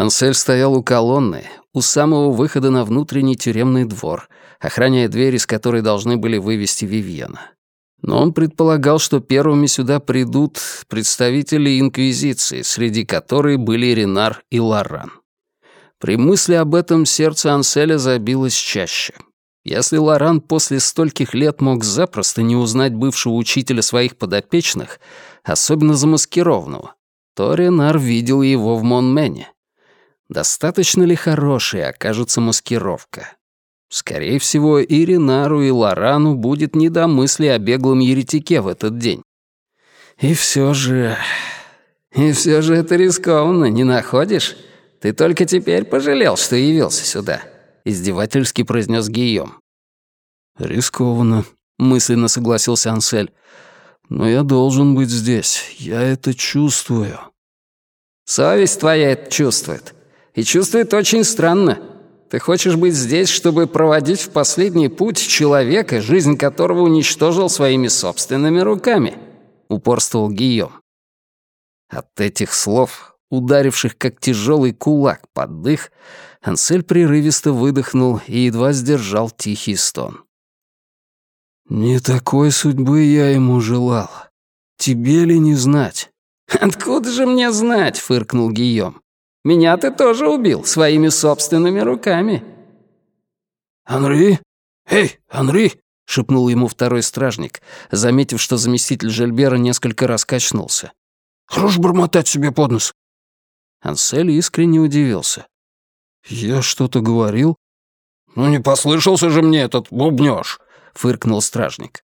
Ансель стоял у колонны, у самого выхода на внутренний тюремный двор, охраняя дверь, из которой должны были вывести Вивьена. Но он предполагал, что первыми сюда придут представители Инквизиции, среди которой были Ренар и Лоран. При мысли об этом сердце Анселя забилось чаще. Если Лоран после стольких лет мог запросто не узнать бывшего учителя своих подопечных, особенно замаскированного, то Ренар видел его в Монмене. Достаточно ли хорошей окажется маскировка? Скорее всего, и Ренару, и Лорану будет не до мысли о беглом еретике в этот день. И все же... И все же это рискованно, не находишь? Ты только теперь пожалел, что явился сюда», — издевательски произнес Гийом. «Рискованно», — мысленно согласился Ансель. «Но я должен быть здесь. Я это чувствую». «Совесть твоя это чувствует. И чувствует очень странно. Ты хочешь быть здесь, чтобы проводить в последний путь человека, жизнь которого уничтожил своими собственными руками», — упорствовал Гийом. От этих слов, ударивших как тяжелый кулак под дых, Ансель прерывисто выдохнул и едва сдержал тихий стон. «Не такой судьбы я ему желал. Тебе ли не знать?» «Откуда же мне знать?» — фыркнул Гийом. Меня ты тоже убил своими собственными руками». «Анри? Эй, Анри!» — шепнул ему второй стражник, заметив, что заместитель Жильбера несколько раз качнулся. «Хорош бормотать себе под нос!» Ансель искренне удивился. «Я что-то говорил?» «Ну не послышался же мне этот бубнёж!» — фыркнул стражник.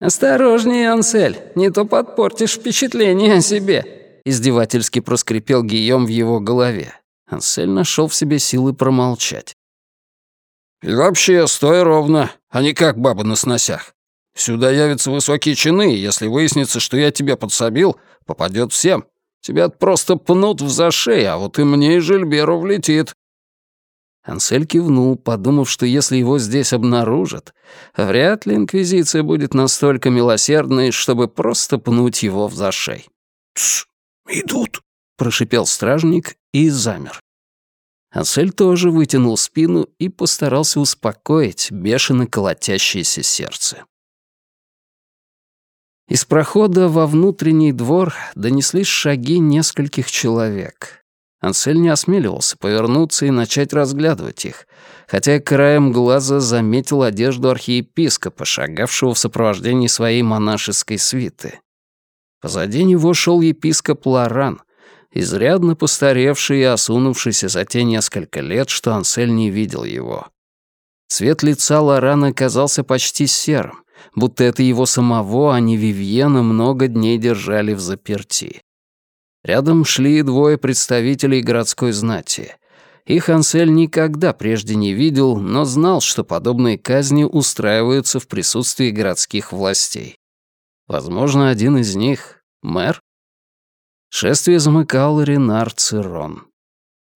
«Осторожнее, Ансель, не то подпортишь впечатление о себе», Издевательски проскрипел Гийом в его голове. Ансель нашел в себе силы промолчать. «И вообще, стой ровно, а не как баба на сносях. Сюда явятся высокие чины, и если выяснится, что я тебя подсобил, попадет всем. Тебя просто пнут в зашей, а вот и мне и Жильберу влетит». Ансель кивнул, подумав, что если его здесь обнаружат, вряд ли Инквизиция будет настолько милосердной, чтобы просто пнуть его в зашей. «Тсс, «Идут», — прошипел стражник и замер. Ансель тоже вытянул спину и постарался успокоить бешено колотящееся сердце. Из прохода во внутренний двор донеслись шаги нескольких человек. Ансель не осмеливался повернуться и начать разглядывать их, хотя краем глаза заметил одежду архиепископа, шагавшего в сопровождении своей монашеской свиты. Позади него шел епископ Лоран, изрядно постаревший и осунувшийся за те несколько лет, что Ансель не видел его. Цвет лица Лорана казался почти серым, будто это его самого, а не Вивьена, много дней держали в заперти. Рядом шли двое представителей городской знати. Их Ансель никогда прежде не видел, но знал, что подобные казни устраиваются в присутствии городских властей. Возможно, один из них — мэр? Шествие замыкал Ренар Цирон.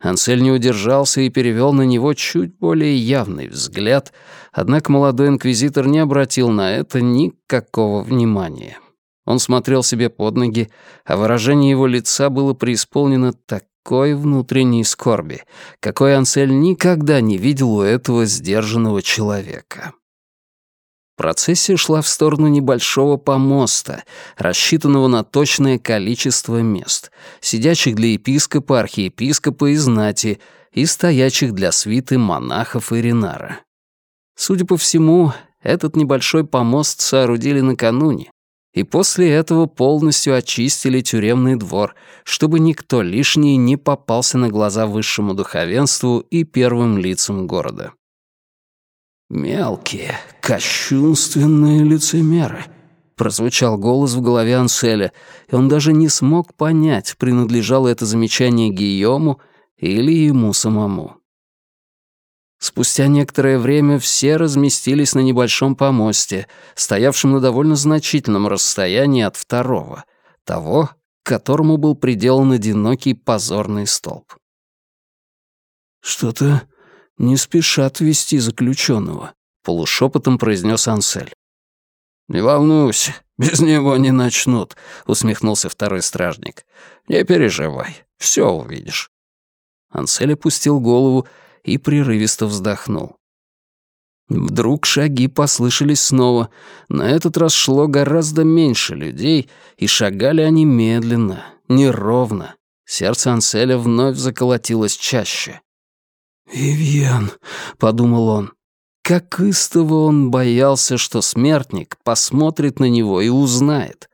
Ансель не удержался и перевел на него чуть более явный взгляд, однако молодой инквизитор не обратил на это никакого внимания. Он смотрел себе под ноги, а выражение его лица было преисполнено такой внутренней скорби, какой Ансель никогда не видел у этого сдержанного человека. Процессия шла в сторону небольшого помоста, рассчитанного на точное количество мест, сидящих для епископа, архиепископа и знати, и стоящих для свиты монахов и ренара. Судя по всему, этот небольшой помост соорудили накануне, и после этого полностью очистили тюремный двор, чтобы никто лишний не попался на глаза высшему духовенству и первым лицам города. «Мелкие, кощунственные лицемеры», — прозвучал голос в голове Анселя, и он даже не смог понять, принадлежало это замечание Гийому или ему самому. Спустя некоторое время все разместились на небольшом помосте, стоявшем на довольно значительном расстоянии от второго, того, к которому был приделан одинокий позорный столб. «Что-то не спешат вести заключенного», — полушепотом произнес Ансель. «Не волнуйся, без него не начнут», — усмехнулся второй стражник. «Не переживай, все увидишь». Ансель опустил голову и прерывисто вздохнул. Вдруг шаги послышались снова. На этот раз шло гораздо меньше людей, и шагали они медленно, неровно. Сердце Анселя вновь заколотилось чаще. «Вивьен», — подумал он, — как истово он боялся, что смертник посмотрит на него и узнает.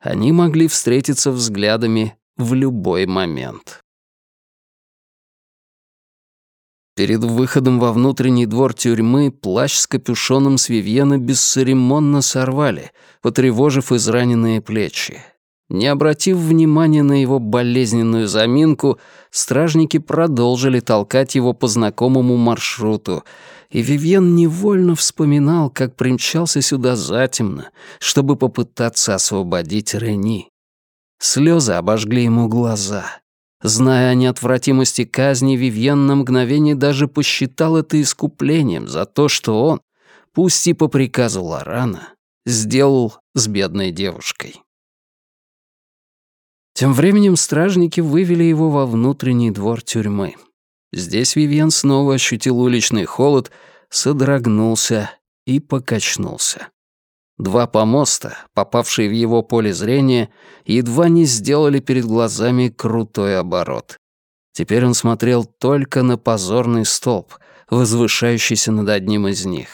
Они могли встретиться взглядами в любой момент. Перед выходом во внутренний двор тюрьмы плащ с капюшоном с Вивьена бесцеремонно сорвали, потревожив израненные плечи. Не обратив внимания на его болезненную заминку, стражники продолжили толкать его по знакомому маршруту, и Вивьен невольно вспоминал, как примчался сюда затемно, чтобы попытаться освободить Рени. Слезы обожгли ему глаза — Зная о неотвратимости казни, Вивьен на мгновение даже посчитал это искуплением за то, что он, пусть и по приказу Лорана, сделал с бедной девушкой. Тем временем стражники вывели его во внутренний двор тюрьмы. Здесь Вивьен снова ощутил уличный холод, содрогнулся и покачнулся. Два помоста, попавшие в его поле зрения, едва не сделали перед глазами крутой оборот. Теперь он смотрел только на позорный столб, возвышающийся над одним из них.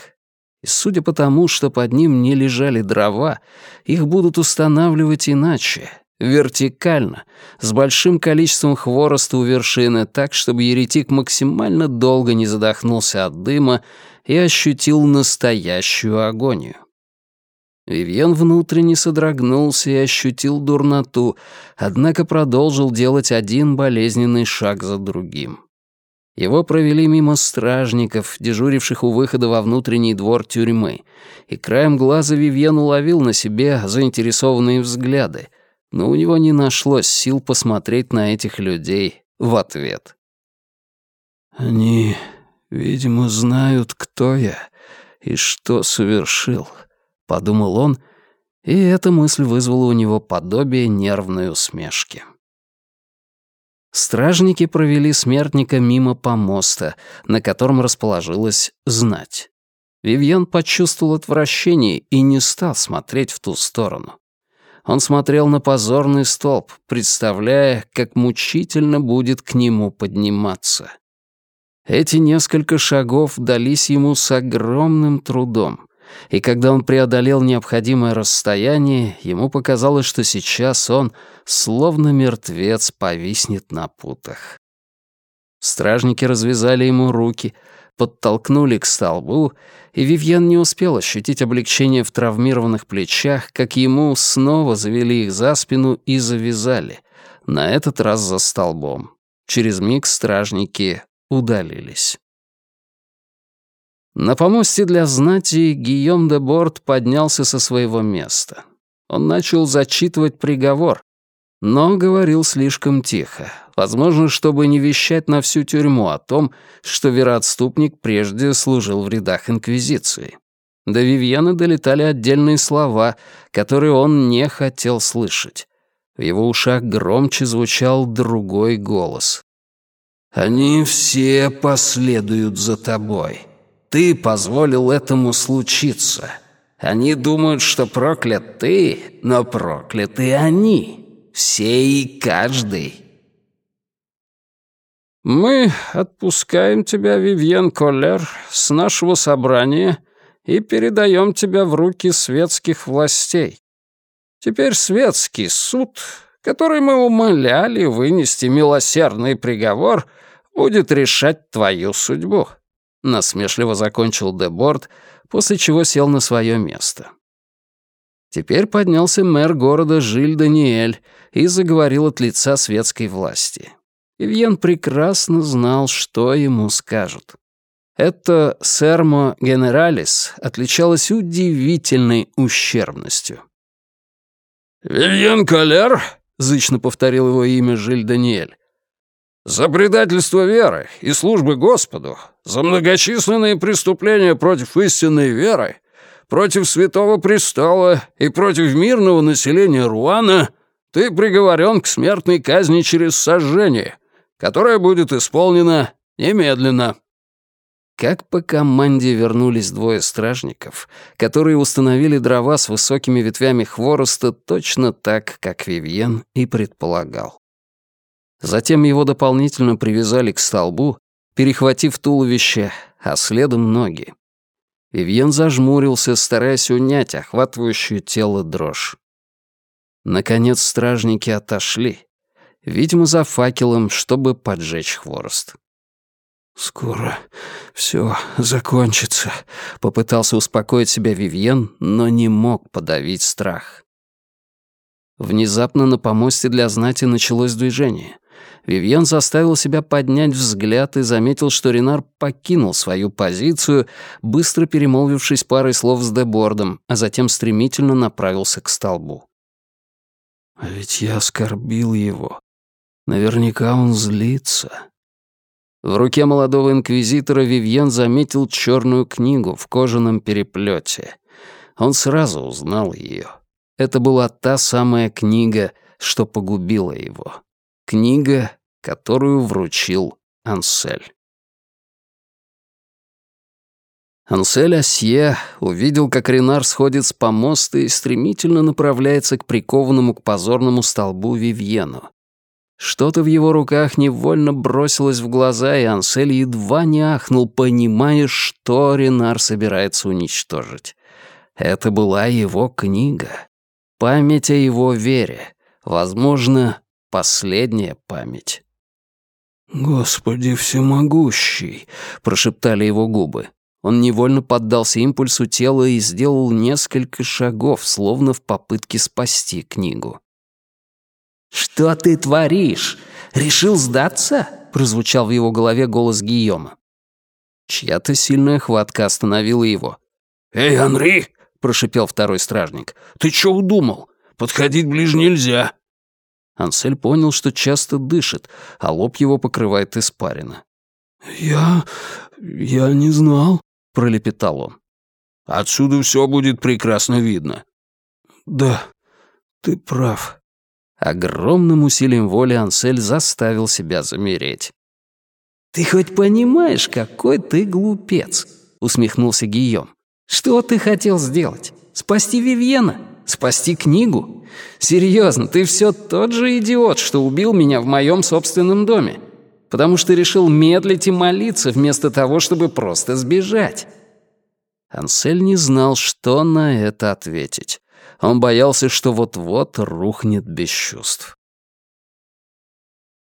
И судя по тому, что под ним не лежали дрова, их будут устанавливать иначе, вертикально, с большим количеством хвороста у вершины, так, чтобы еретик максимально долго не задохнулся от дыма и ощутил настоящую агонию. Вивьен внутренне содрогнулся и ощутил дурноту, однако продолжил делать один болезненный шаг за другим. Его провели мимо стражников, дежуривших у выхода во внутренний двор тюрьмы, и краем глаза Вивьен уловил на себе заинтересованные взгляды, но у него не нашлось сил посмотреть на этих людей в ответ. «Они, видимо, знают, кто я и что совершил», подумал он, и эта мысль вызвала у него подобие нервной усмешки. Стражники провели смертника мимо помоста, на котором расположилась знать. Вивьен почувствовал отвращение и не стал смотреть в ту сторону. Он смотрел на позорный столб, представляя, как мучительно будет к нему подниматься. Эти несколько шагов дались ему с огромным трудом и когда он преодолел необходимое расстояние, ему показалось, что сейчас он, словно мертвец, повиснет на путах. Стражники развязали ему руки, подтолкнули к столбу, и Вивьен не успел ощутить облегчение в травмированных плечах, как ему снова завели их за спину и завязали, на этот раз за столбом. Через миг стражники удалились. На помосте для знати Гийом де Борт поднялся со своего места. Он начал зачитывать приговор, но говорил слишком тихо, возможно, чтобы не вещать на всю тюрьму о том, что вероотступник прежде служил в рядах Инквизиции. До Вивьена долетали отдельные слова, которые он не хотел слышать. В его ушах громче звучал другой голос. «Они все последуют за тобой. Ты позволил этому случиться. Они думают, что проклят ты, но прокляты они. Все и каждый. Мы отпускаем тебя, Вивьен Коллер, с нашего собрания и передаем тебя в руки светских властей. Теперь светский суд, который мы умоляли вынести милосердный приговор, будет решать твою судьбу. Насмешливо закончил Деборд, после чего сел на свое место. Теперь поднялся мэр города Жиль Даниэль и заговорил от лица светской власти. Ивьен прекрасно знал, что ему скажут. Это «сермо генералис» отличалось удивительной ущербностью. «Вивьен Калер», — зычно повторил его имя Жиль Даниэль, за предательство веры и службы Господу, за многочисленные преступления против истинной веры, против Святого Престола и против мирного населения Руана ты приговорен к смертной казни через сожжение. которая будет исполнена немедленно». Как по команде вернулись двое стражников, которые установили дрова с высокими ветвями хвороста точно так, как Вивьен и предполагал. Затем его дополнительно привязали к столбу, перехватив туловище, а следом ноги. Вивьен зажмурился, стараясь унять охватывающую тело дрожь. Наконец стражники отошли, видимо, за факелом, чтобы поджечь хворост. «Скоро все закончится», — попытался успокоить себя Вивьен, но не мог подавить страх. Внезапно на помосте для знати началось движение. Вивьен заставил себя поднять взгляд и заметил, что Ренар покинул свою позицию, быстро перемолвившись парой слов с Дебордом, а затем стремительно направился к столбу. «А ведь я оскорбил его. Наверняка он злится». В руке молодого инквизитора Вивьен заметил черную книгу в кожаном переплете. Он сразу узнал ее. Это была та самая книга, что погубила его. Книга, которую вручил Ансель. Ансель Асье увидел, как Ренар сходит с помоста и стремительно направляется к прикованному к позорному столбу Вивьену. Что-то в его руках невольно бросилось в глаза, и Ансель едва не ахнул, понимая, что Ренар собирается уничтожить. Это была его книга. Память о его вере. Возможно, последняя память. «Господи всемогущий!» — прошептали его губы. Он невольно поддался импульсу тела и сделал несколько шагов, словно в попытке спасти книгу. «Что ты творишь? Решил сдаться?» — прозвучал в его голове голос Гийома. Чья-то сильная хватка остановила его. «Эй, Анри!» — прошипел второй стражник. «Ты чё удумал? Подходить ближе нельзя!» Ансель понял, что часто дышит, а лоб его покрывает испарина. «Я... я не знал», — пролепетал он. «Отсюда все будет прекрасно видно». «Да, ты прав», Огромным усилием воли Ансель заставил себя замереть. «Ты хоть понимаешь, какой ты глупец?» — усмехнулся Гийом. «Что ты хотел сделать? Спасти Вивьена? Спасти книгу? Серьезно, ты все тот же идиот, что убил меня в моем собственном доме, потому что решил медлить и молиться вместо того, чтобы просто сбежать». Ансель не знал, что на это ответить. Он боялся, что вот-вот рухнет без чувств.